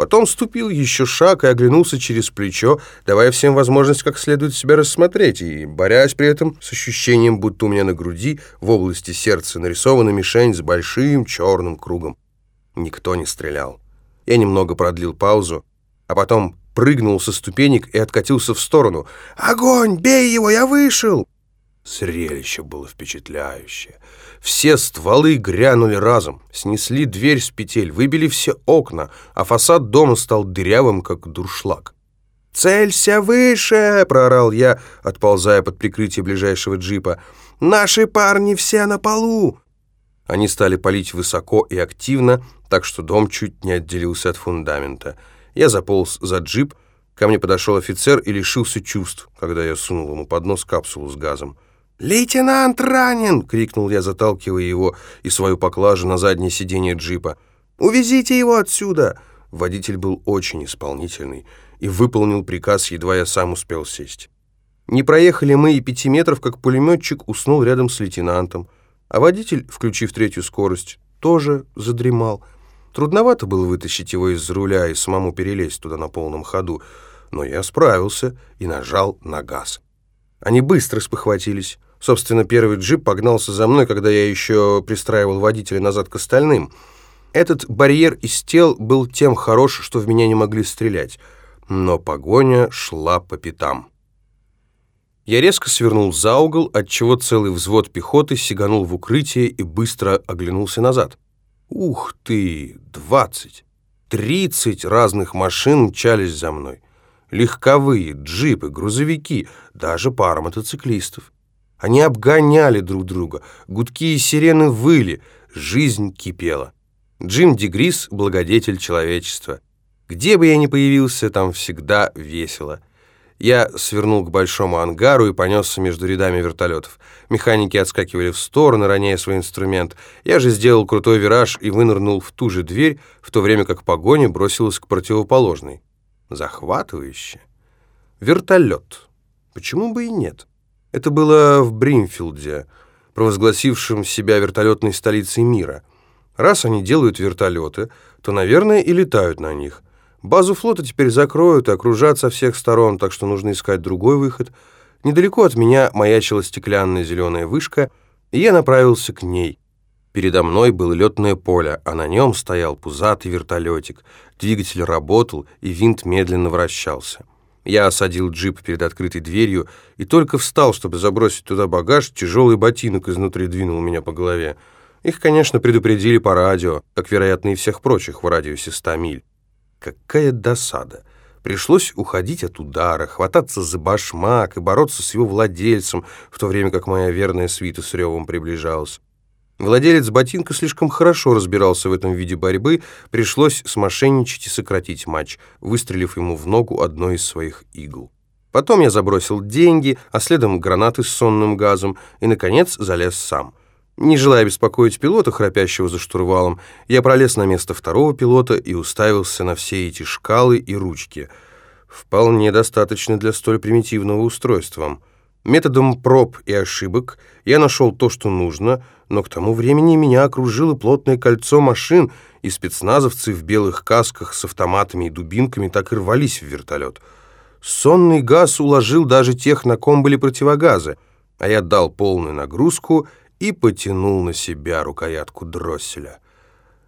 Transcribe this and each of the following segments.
Потом ступил еще шаг и оглянулся через плечо, давая всем возможность как следует себя рассмотреть, и борясь при этом с ощущением, будто у меня на груди в области сердца нарисована мишень с большим черным кругом. Никто не стрелял. Я немного продлил паузу, а потом прыгнул со ступенек и откатился в сторону. «Огонь! Бей его! Я вышел!» Зрелище было впечатляющее. Все стволы грянули разом, снесли дверь с петель, выбили все окна, а фасад дома стал дырявым, как дуршлаг. «Целься выше!» — проорал я, отползая под прикрытие ближайшего джипа. «Наши парни все на полу!» Они стали палить высоко и активно, так что дом чуть не отделился от фундамента. Я заполз за джип, ко мне подошел офицер и лишился чувств, когда я сунул ему под нос капсулу с газом. «Лейтенант ранен!» — крикнул я, заталкивая его и свою поклажу на заднее сиденье джипа. «Увезите его отсюда!» Водитель был очень исполнительный и выполнил приказ, едва я сам успел сесть. Не проехали мы и пяти метров, как пулеметчик уснул рядом с лейтенантом, а водитель, включив третью скорость, тоже задремал. Трудновато было вытащить его из руля и самому перелезть туда на полном ходу, но я справился и нажал на газ. Они быстро спохватились. Собственно, первый джип погнался за мной, когда я еще пристраивал водителя назад к остальным. Этот барьер из тел был тем хорош, что в меня не могли стрелять. Но погоня шла по пятам. Я резко свернул за угол, отчего целый взвод пехоты сиганул в укрытие и быстро оглянулся назад. Ух ты, двадцать, тридцать разных машин мчались за мной. Легковые, джипы, грузовики, даже пара мотоциклистов. Они обгоняли друг друга, гудки и сирены выли, жизнь кипела. Джим Дегрис — благодетель человечества. Где бы я ни появился, там всегда весело. Я свернул к большому ангару и понесся между рядами вертолетов. Механики отскакивали в стороны, роняя свой инструмент. Я же сделал крутой вираж и вынырнул в ту же дверь, в то время как погоня бросилась к противоположной. Захватывающе. Вертолет. Почему бы и нет? Это было в Бримфилде, провозгласившем себя вертолетной столицей мира. Раз они делают вертолеты, то, наверное, и летают на них. Базу флота теперь закроют и окружат со всех сторон, так что нужно искать другой выход. Недалеко от меня маячила стеклянная зеленая вышка, и я направился к ней. Передо мной было летное поле, а на нем стоял пузатый вертолетик. Двигатель работал, и винт медленно вращался. Я осадил джип перед открытой дверью и только встал, чтобы забросить туда багаж, тяжелый ботинок изнутри двинул меня по голове. Их, конечно, предупредили по радио, как, вероятно, и всех прочих в радиусе 100 миль. Какая досада! Пришлось уходить от удара, хвататься за башмак и бороться с его владельцем, в то время как моя верная свита с ревом приближалась. Владелец ботинка слишком хорошо разбирался в этом виде борьбы, пришлось смошенничать и сократить матч, выстрелив ему в ногу одной из своих игл. Потом я забросил деньги, а следом гранаты с сонным газом и, наконец, залез сам. Не желая беспокоить пилота, храпящего за штурвалом, я пролез на место второго пилота и уставился на все эти шкалы и ручки. Вполне достаточно для столь примитивного устройства. Методом проб и ошибок я нашел то, что нужно, но к тому времени меня окружило плотное кольцо машин, и спецназовцы в белых касках с автоматами и дубинками так и рвались в вертолет. Сонный газ уложил даже тех, на ком были противогазы, а я дал полную нагрузку и потянул на себя рукоятку дросселя.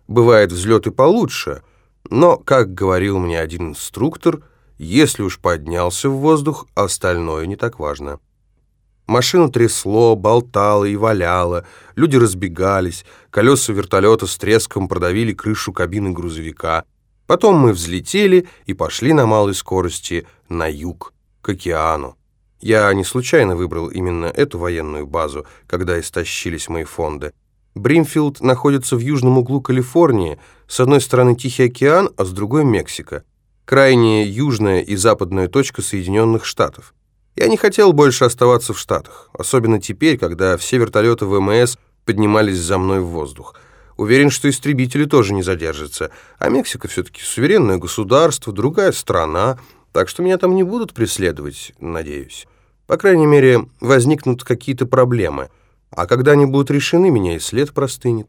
Бывает взлеты получше, но, как говорил мне один инструктор, если уж поднялся в воздух, остальное не так важно. Машину трясло, болтало и валяло, люди разбегались, колеса вертолета с треском продавили крышу кабины грузовика. Потом мы взлетели и пошли на малой скорости на юг, к океану. Я не случайно выбрал именно эту военную базу, когда истощились мои фонды. Бримфилд находится в южном углу Калифорнии, с одной стороны Тихий океан, а с другой Мексика. Крайняя южная и западная точка Соединенных Штатов. Я не хотел больше оставаться в Штатах, особенно теперь, когда все вертолеты ВМС поднимались за мной в воздух. Уверен, что истребители тоже не задержатся, а Мексика все-таки суверенное государство, другая страна, так что меня там не будут преследовать, надеюсь. По крайней мере, возникнут какие-то проблемы, а когда они будут решены, меня и след простынет.